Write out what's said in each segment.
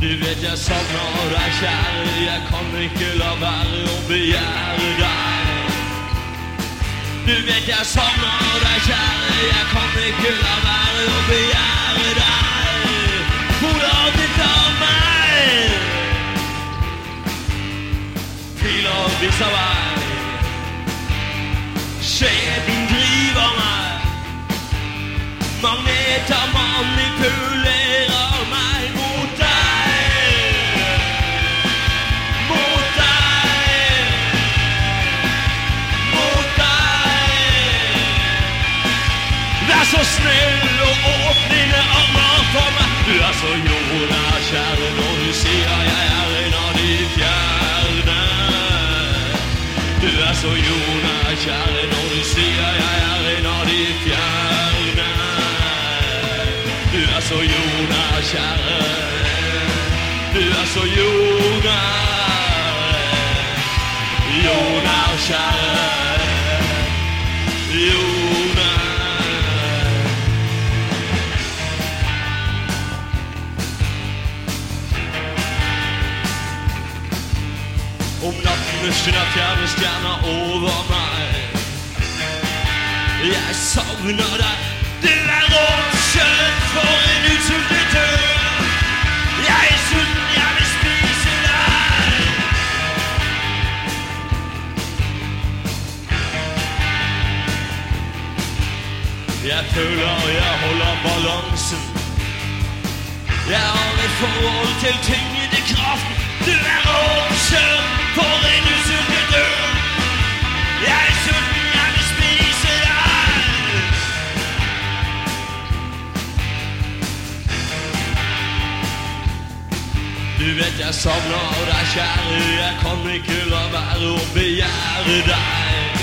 Du vet jag saknar deg, kjære, jeg kan ikke la være å begjære deg. Du vet jeg savner deg, kjære, jeg kan ikke la være å begjære deg. Hodet ditt av meg. Piler viser vei. Skjebnen driver meg. Magneter manipulerer meg snäll så åt og åpne dine. Du är så jordnær, och nu du jag, jag är en av de fjärde. Du är så jordnær, och nu du jag, jag är en av de fjärde. Du är så jordnära kjære. Du är så jordnära, Jordnær, kjære. Om natten är snabbt, jag vill stjärna över mig. Jag saknar dig. Du är råkjøtt för en utsugen död. Jag är sulten, jag vill spisa dig Jag føler jag håller balansen. Jag har et forhold til tyngdekraften. Du er råkjøtt for en usulten Jag Jeg er sulten, jag vill spisa dig Du vet jag savner och kjære, jeg kan ikke la være å begjære deg.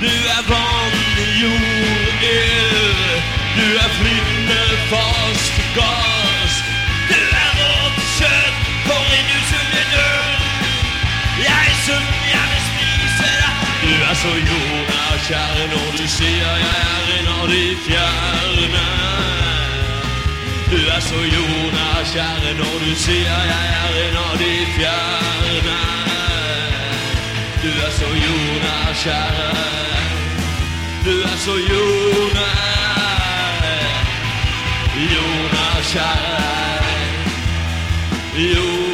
Du är vann, jord. Eh. Du är flytende fast gass. Kärren och du ser jag är en av de fjärna Du är så jordnära kärren och du ser jag är en av de fjärna Du är så jordnära kärren Du är så jordnära Jordnära kärren Jordnära.